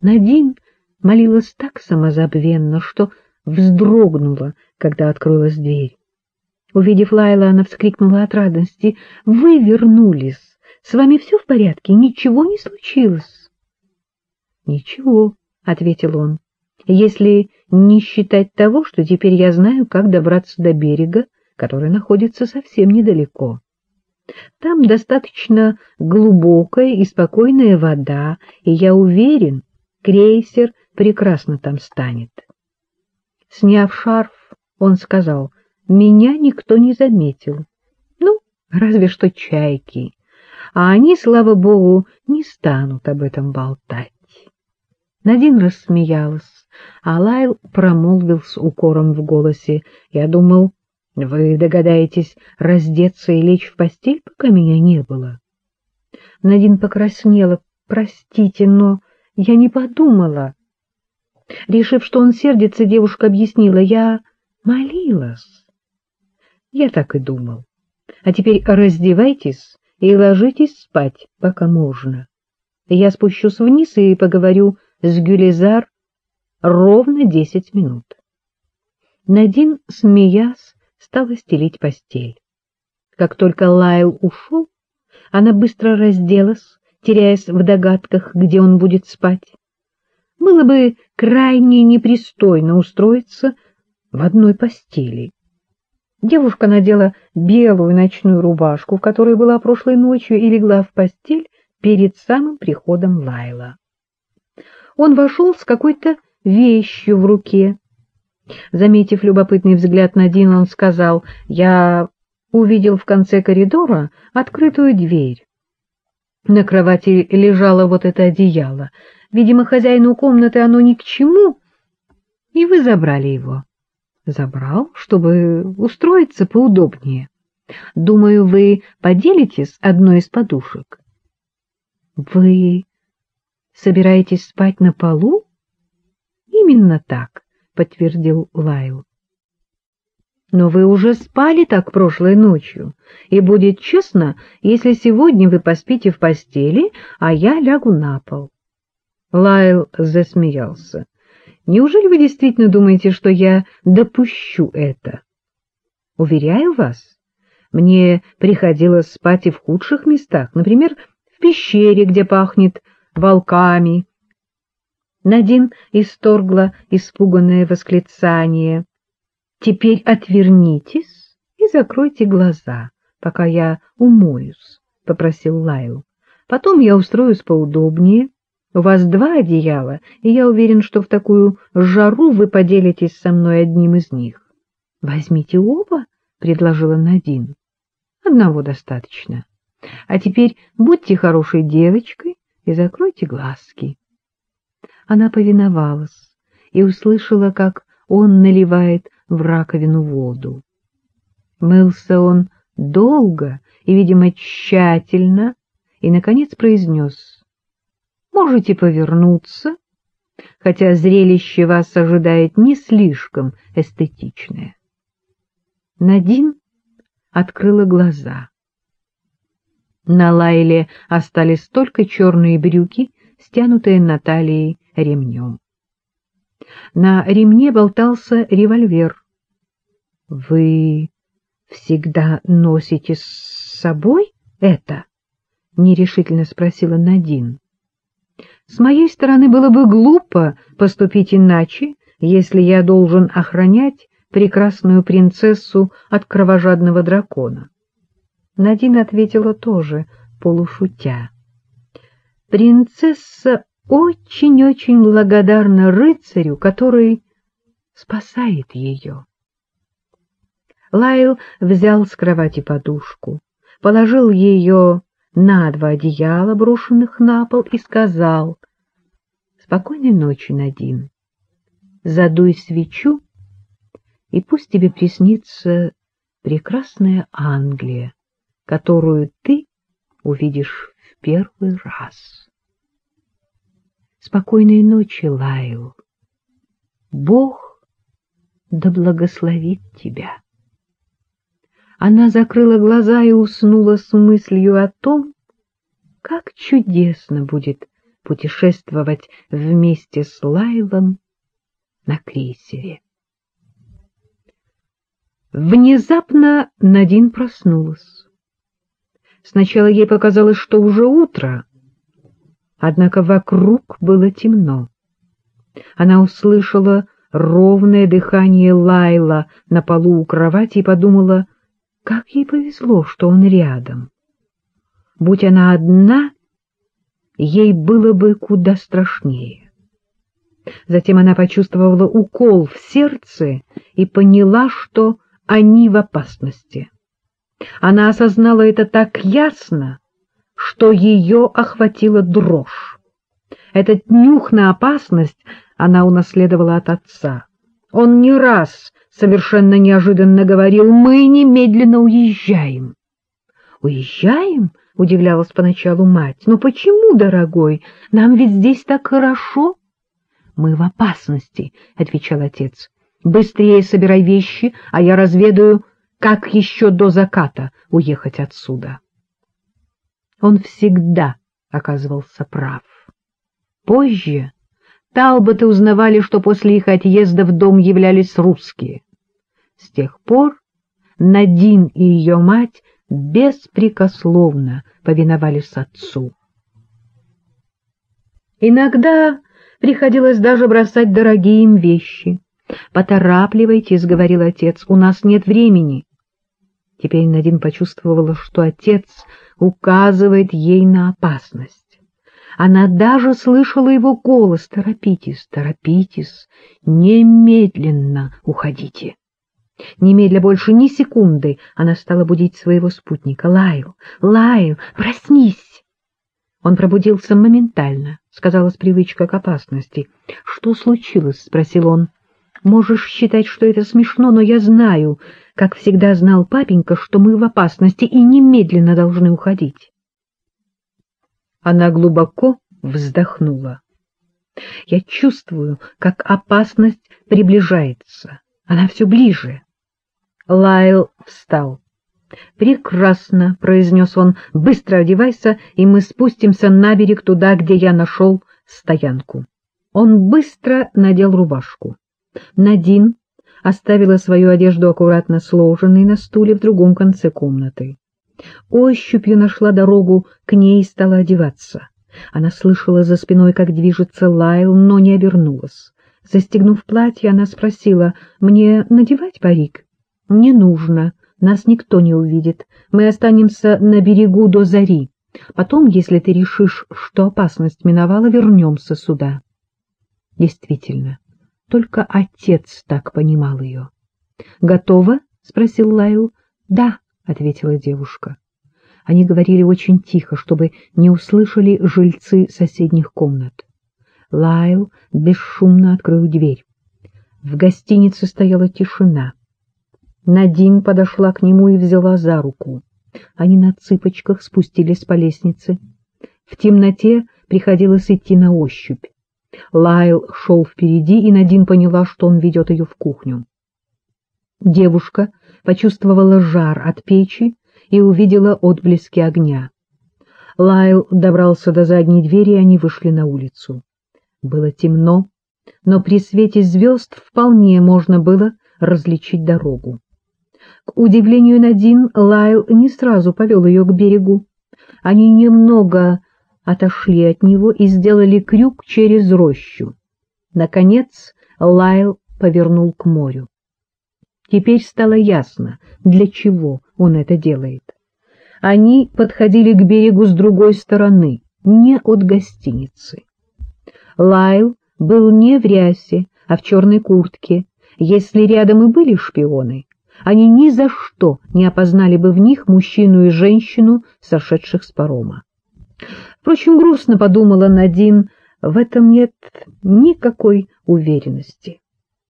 Надин молилась так самозабвенно, что вздрогнула, когда открылась дверь. Увидев Лайла, она вскрикнула от радости. — Вы вернулись! С вами все в порядке? Ничего не случилось? — Ничего, — ответил он, — если не считать того, что теперь я знаю, как добраться до берега, который находится совсем недалеко. Там достаточно глубокая и спокойная вода, и я уверен, крейсер прекрасно там станет. Сняв шарф, он сказал, меня никто не заметил. Ну, разве что чайки. А они, слава богу, не станут об этом болтать. Надин рассмеялась, а Лайл промолвил с укором в голосе. Я думал, вы догадаетесь раздеться и лечь в постель, пока меня не было. Надин покраснела. Простите, но я не подумала. Решив, что он сердится, девушка объяснила. Я молилась. Я так и думал. А теперь раздевайтесь и ложитесь спать, пока можно. Я спущусь вниз и поговорю с Гюлизар ровно десять минут. Надин, смеясь, стала стелить постель. Как только Лайл ушел, она быстро разделась, теряясь в догадках, где он будет спать. Было бы крайне непристойно устроиться в одной постели. Девушка надела белую ночную рубашку, в которой была прошлой ночью, и легла в постель перед самым приходом Лайла. Он вошел с какой-то вещью в руке. Заметив любопытный взгляд на Дин, он сказал, «Я увидел в конце коридора открытую дверь. На кровати лежало вот это одеяло. Видимо, хозяину комнаты оно ни к чему, и вы забрали его». Забрал, чтобы устроиться поудобнее. Думаю, вы поделитесь одной из подушек. Вы собираетесь спать на полу? Именно так, подтвердил Лайл. Но вы уже спали так прошлой ночью, и будет честно, если сегодня вы поспите в постели, а я лягу на пол. Лайл засмеялся. Неужели вы действительно думаете, что я допущу это? Уверяю вас, мне приходилось спать и в худших местах, например, в пещере, где пахнет волками. Надин исторгла испуганное восклицание. «Теперь отвернитесь и закройте глаза, пока я умоюсь», — попросил Лайл. «Потом я устроюсь поудобнее». У вас два одеяла, и я уверен, что в такую жару вы поделитесь со мной одним из них. — Возьмите оба, — предложила Надин. — Одного достаточно. А теперь будьте хорошей девочкой и закройте глазки. Она повиновалась и услышала, как он наливает в раковину воду. Мылся он долго и, видимо, тщательно, и, наконец, произнес — можете повернуться, хотя зрелище вас ожидает не слишком эстетичное. Надин открыла глаза. На Лайле остались только черные брюки, стянутые на талии ремнем. На ремне болтался револьвер. — Вы всегда носите с собой это? — нерешительно спросила Надин. С моей стороны было бы глупо поступить иначе, если я должен охранять прекрасную принцессу от кровожадного дракона. Надин ответила тоже, полушутя. Принцесса очень-очень благодарна рыцарю, который спасает ее. Лайл взял с кровати подушку, положил ее на два одеяла, брошенных на пол, и сказал «Спокойной ночи, Надин. Задуй свечу, и пусть тебе приснится прекрасная Англия, которую ты увидишь в первый раз». Спокойной ночи, Лайл. Бог да благословит тебя. Она закрыла глаза и уснула с мыслью о том, как чудесно будет путешествовать вместе с Лайлом на крейсере. Внезапно Надин проснулась. Сначала ей показалось, что уже утро, однако вокруг было темно. Она услышала ровное дыхание Лайла на полу у кровати и подумала, как ей повезло, что он рядом. Будь она одна, ей было бы куда страшнее. Затем она почувствовала укол в сердце и поняла, что они в опасности. Она осознала это так ясно, что ее охватила дрожь. Этот нюх на опасность она унаследовала от отца. Он не раз совершенно неожиданно говорил, мы немедленно уезжаем. «Уезжаем?» — удивлялась поначалу мать. «Но почему, дорогой? Нам ведь здесь так хорошо». «Мы в опасности», — отвечал отец. «Быстрее собирай вещи, а я разведаю, как еще до заката уехать отсюда». Он всегда оказывался прав. Позже Талботы узнавали, что после их отъезда в дом являлись русские. С тех пор Надин и ее мать беспрекословно повиновались отцу. Иногда приходилось даже бросать дорогие им вещи. «Поторапливайтесь», — говорил отец, — «у нас нет времени». Теперь Надин почувствовала, что отец указывает ей на опасность. Она даже слышала его голос «Торопитесь, торопитесь, немедленно уходите». Немедля больше ни секунды она стала будить своего спутника. «Лайл, Лайл, проснись!» Он пробудился моментально, сказалась привычка к опасности. «Что случилось?» — спросил он. «Можешь считать, что это смешно, но я знаю, как всегда знал папенька, что мы в опасности и немедленно должны уходить». Она глубоко вздохнула. Я чувствую, как опасность приближается. Она все ближе. Лайл встал. «Прекрасно», — произнес он, — «быстро одевайся, и мы спустимся на берег туда, где я нашел стоянку». Он быстро надел рубашку. Надин оставила свою одежду аккуратно сложенной на стуле в другом конце комнаты. Ощупью нашла дорогу к ней и стала одеваться. Она слышала за спиной, как движется Лайл, но не обернулась. Застегнув платье, она спросила, «Мне надевать парик?» «Не нужно, нас никто не увидит. Мы останемся на берегу до зари. Потом, если ты решишь, что опасность миновала, вернемся сюда». Действительно, только отец так понимал ее. «Готова?» — спросил Лайл. «Да», — ответила девушка. Они говорили очень тихо, чтобы не услышали жильцы соседних комнат. Лайл бесшумно открыл дверь. В гостинице стояла тишина. Надин подошла к нему и взяла за руку. Они на цыпочках спустились по лестнице. В темноте приходилось идти на ощупь. Лайл шел впереди, и Надин поняла, что он ведет ее в кухню. Девушка почувствовала жар от печи и увидела отблески огня. Лайл добрался до задней двери, и они вышли на улицу. Было темно, но при свете звезд вполне можно было различить дорогу. К удивлению Надин, Лайл не сразу повел ее к берегу. Они немного отошли от него и сделали крюк через рощу. Наконец Лайл повернул к морю. Теперь стало ясно, для чего он это делает. Они подходили к берегу с другой стороны, не от гостиницы. Лайл был не в рясе, а в черной куртке. Если рядом и были шпионы, они ни за что не опознали бы в них мужчину и женщину, сошедших с парома. Впрочем, грустно подумала Надин, в этом нет никакой уверенности.